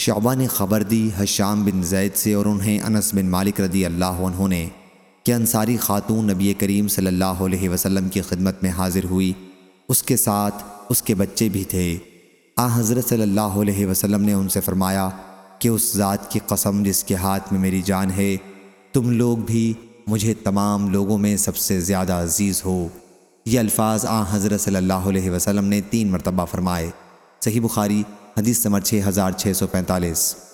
شعبہ نے خبر دی حشام بن زید سے اور انہیں انس بن مالک رضی اللہ عنہ نے کہ انصاری خاتون نبی کریم صلی اللہ علیہ وسلم کی خدمت میں حاضر ہوئی۔ اس کے ساتھ اس کے بچے بھی تھے۔ آ حضرت صلی اللہ علیہ وسلم نے ان سے فرمایا کہ اس ذات کی قسم جس کے ہاتھ میں میری جان ہے، تم لوگ بھی مجھے تمام لوگوں میں سب سے زیادہ عزیز ہو۔ یہ الفاظ آ حضرت صلی اللہ علیہ وسلم نے تین مرتبہ فرمائے۔ صحیح بخاری حدیث نمبر 6645